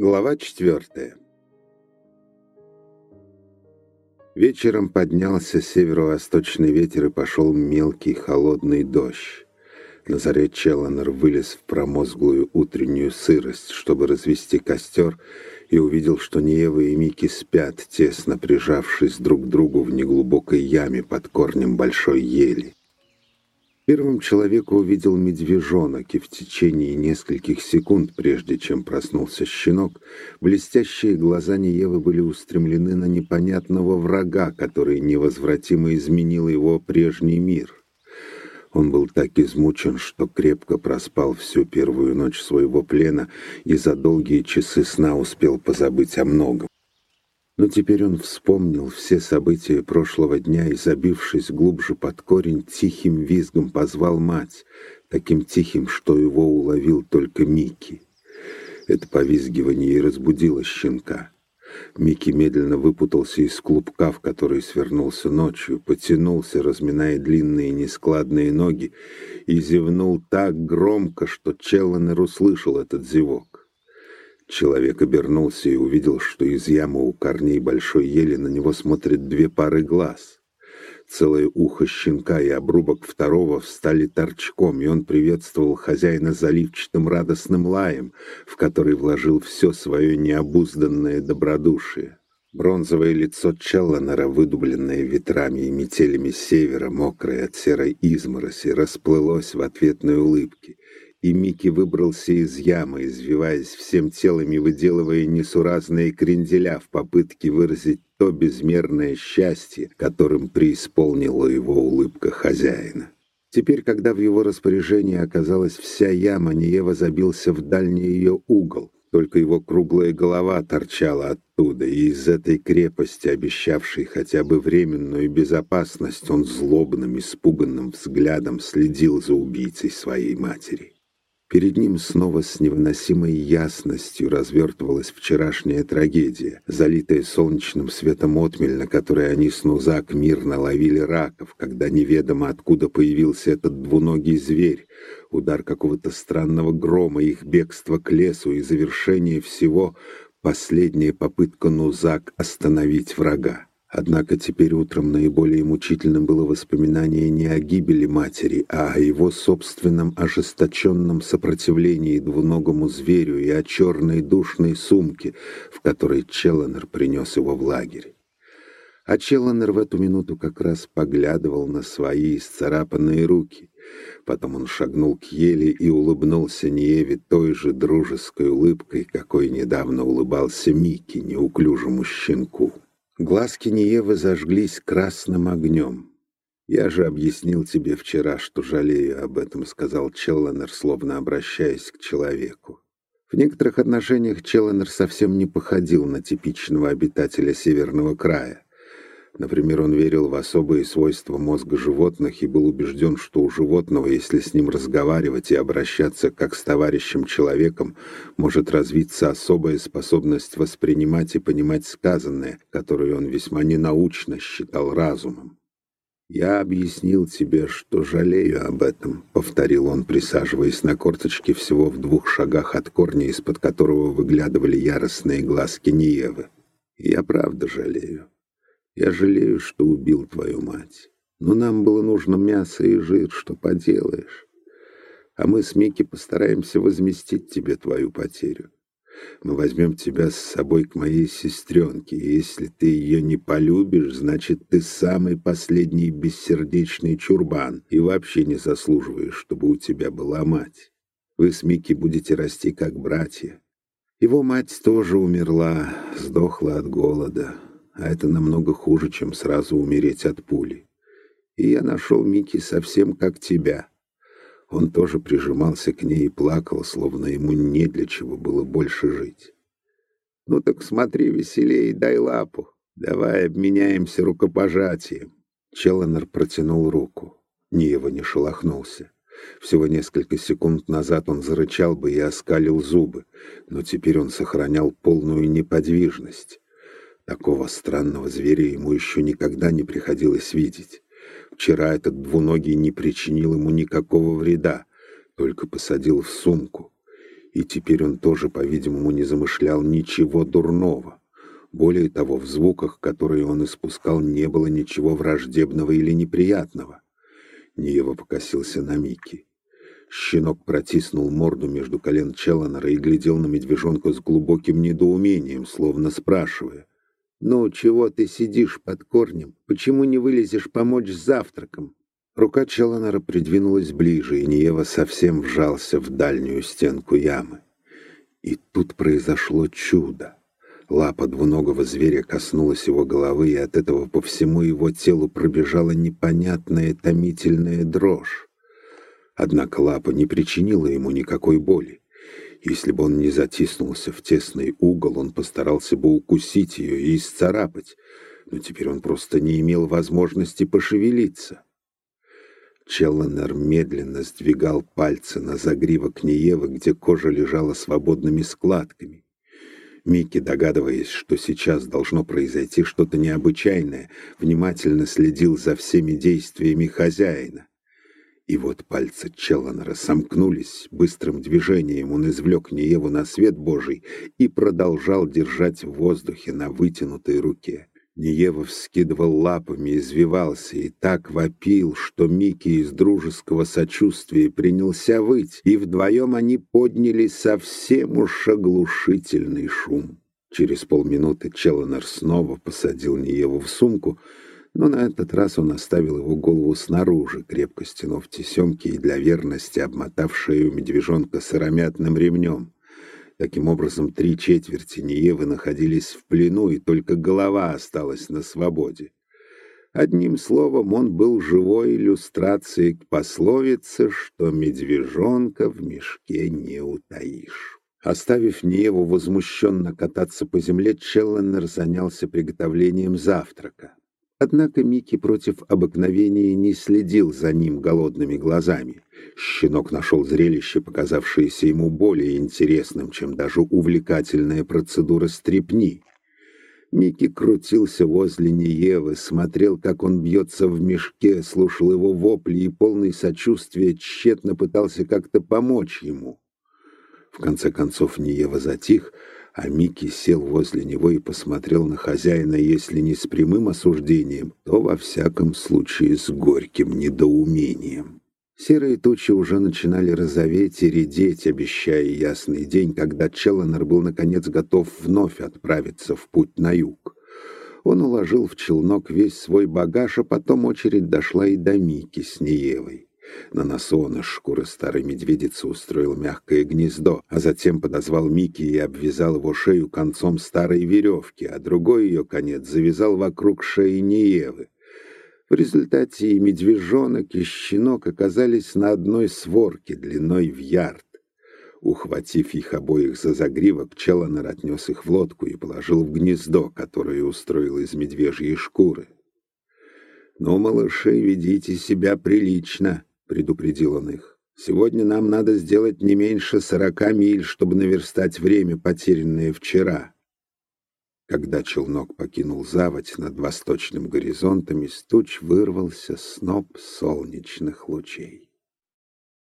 Глава четвертая Вечером поднялся северо-восточный ветер и пошел мелкий холодный дождь. На заре Челленер вылез в промозглую утреннюю сырость, чтобы развести костер, и увидел, что Неева и Мики спят, тесно прижавшись друг к другу в неглубокой яме под корнем большой ели. Первым человека увидел медвежонок, и в течение нескольких секунд, прежде чем проснулся щенок, блестящие глаза Неевы были устремлены на непонятного врага, который невозвратимо изменил его прежний мир. Он был так измучен, что крепко проспал всю первую ночь своего плена и за долгие часы сна успел позабыть о многом. Но теперь он вспомнил все события прошлого дня и, забившись глубже под корень, тихим визгом позвал мать, таким тихим, что его уловил только Микки. Это повизгивание и разбудило щенка. Микки медленно выпутался из клубка, в который свернулся ночью, потянулся, разминая длинные нескладные ноги, и зевнул так громко, что Челленер услышал этот зевок. Человек обернулся и увидел, что из ямы у корней большой ели на него смотрят две пары глаз. Целое ухо щенка и обрубок второго встали торчком, и он приветствовал хозяина заливчатым радостным лаем, в который вложил все свое необузданное добродушие. Бронзовое лицо Челленера, выдубленное ветрами и метелями севера, мокрое от серой измороси, расплылось в ответной улыбке — и Микки выбрался из ямы, извиваясь всем телом и выделывая несуразные кренделя в попытке выразить то безмерное счастье, которым преисполнила его улыбка хозяина. Теперь, когда в его распоряжении оказалась вся яма, Ниева забился в дальний ее угол. Только его круглая голова торчала оттуда, и из этой крепости, обещавшей хотя бы временную безопасность, он злобным, испуганным взглядом следил за убийцей своей матери. Перед ним снова с невыносимой ясностью развертывалась вчерашняя трагедия, залитая солнечным светом отмель, на которой они с Нузак мирно ловили раков, когда неведомо откуда появился этот двуногий зверь, удар какого-то странного грома, их бегство к лесу и завершение всего — последняя попытка Нузак остановить врага. Однако теперь утром наиболее мучительным было воспоминание не о гибели матери, а о его собственном ожесточенном сопротивлении двуногому зверю и о черной душной сумке, в которой Челленер принес его в лагерь. А Челленер в эту минуту как раз поглядывал на свои исцарапанные руки. Потом он шагнул к еле и улыбнулся Ниеве той же дружеской улыбкой, какой недавно улыбался Микки, неуклюжему щенку. Глазки Ниевы зажглись красным огнем. «Я же объяснил тебе вчера, что жалею об этом», — сказал Челленер, словно обращаясь к человеку. В некоторых отношениях Челленер совсем не походил на типичного обитателя Северного края. Например, он верил в особые свойства мозга животных и был убежден, что у животного, если с ним разговаривать и обращаться как с товарищем-человеком, может развиться особая способность воспринимать и понимать сказанное, которую он весьма ненаучно считал разумом. «Я объяснил тебе, что жалею об этом», — повторил он, присаживаясь на корточке всего в двух шагах от корня, из-под которого выглядывали яростные глазки Ниевы. «Я правда жалею». Я жалею, что убил твою мать. Но нам было нужно мясо и жир, что поделаешь. А мы с Микки постараемся возместить тебе твою потерю. Мы возьмем тебя с собой к моей сестренке, и если ты ее не полюбишь, значит, ты самый последний бессердечный чурбан и вообще не заслуживаешь, чтобы у тебя была мать. Вы с Микки будете расти как братья. Его мать тоже умерла, сдохла от голода а это намного хуже, чем сразу умереть от пули. И я нашел Микки совсем как тебя. Он тоже прижимался к ней и плакал, словно ему не для чего было больше жить. «Ну так смотри веселее и дай лапу. Давай обменяемся рукопожатием». Челленер протянул руку. Ниева не шелохнулся. Всего несколько секунд назад он зарычал бы и оскалил зубы, но теперь он сохранял полную неподвижность. Такого странного зверя ему еще никогда не приходилось видеть. Вчера этот двуногий не причинил ему никакого вреда, только посадил в сумку. И теперь он тоже, по-видимому, не замышлял ничего дурного. Более того, в звуках, которые он испускал, не было ничего враждебного или неприятного. Ниева покосился на Микки. Щенок протиснул морду между колен Челленера и глядел на медвежонка с глубоким недоумением, словно спрашивая. «Ну, чего ты сидишь под корнем? Почему не вылезешь помочь с завтраком?» Рука Челленера придвинулась ближе, и Ниева совсем вжался в дальнюю стенку ямы. И тут произошло чудо. Лапа двуногого зверя коснулась его головы, и от этого по всему его телу пробежала непонятная томительная дрожь. Однако лапа не причинила ему никакой боли. Если бы он не затиснулся в тесный угол, он постарался бы укусить ее и исцарапать, но теперь он просто не имел возможности пошевелиться. Челленер медленно сдвигал пальцы на загривок Ниевы, где кожа лежала свободными складками. Микки, догадываясь, что сейчас должно произойти что-то необычайное, внимательно следил за всеми действиями хозяина. И вот пальцы Челленера сомкнулись, быстрым движением он извлек Нееву на свет Божий и продолжал держать в воздухе на вытянутой руке. Неева вскидывал лапами, извивался и так вопил, что Микки из дружеского сочувствия принялся выть, и вдвоем они подняли совсем уж оглушительный шум. Через полминуты Челленер снова посадил Нееву в сумку, но на этот раз он оставил его голову снаружи, крепко стянув тесемки и для верности обмотав шею медвежонка сыромятным ремнем. Таким образом, три четверти Ниевы находились в плену, и только голова осталась на свободе. Одним словом, он был живой иллюстрацией к пословице, что медвежонка в мешке не утаишь. Оставив Ниеву возмущенно кататься по земле, Челленнер занялся приготовлением завтрака. Однако Микки против обыкновения не следил за ним голодными глазами. Щенок нашел зрелище, показавшееся ему более интересным, чем даже увлекательная процедура стрепни. Микки крутился возле Неевы, смотрел, как он бьется в мешке, слушал его вопли и полный сочувствия тщетно пытался как-то помочь ему. В конце концов Неева затих, а Микки сел возле него и посмотрел на хозяина, если не с прямым осуждением, то во всяком случае с горьким недоумением. Серые тучи уже начинали розоветь и редеть, обещая ясный день, когда Челленер был наконец готов вновь отправиться в путь на юг. Он уложил в челнок весь свой багаж, а потом очередь дошла и до Мики с Неевой. На носу он из шкуры старой медведицы устроил мягкое гнездо, а затем подозвал Микки и обвязал его шею концом старой веревки, а другой ее конец завязал вокруг шеи Неевы. В результате и медвежонок, и щенок оказались на одной сворке длиной в ярд. Ухватив их обоих за загривок, Челленер отнес их в лодку и положил в гнездо, которое устроил из медвежьей шкуры. «Ну, малыши, ведите себя прилично», предупредил он их. «Сегодня нам надо сделать не меньше сорока миль, чтобы наверстать время, потерянное вчера». Когда челнок покинул заводь над восточным горизонтом, из туч вырвался сноп солнечных лучей.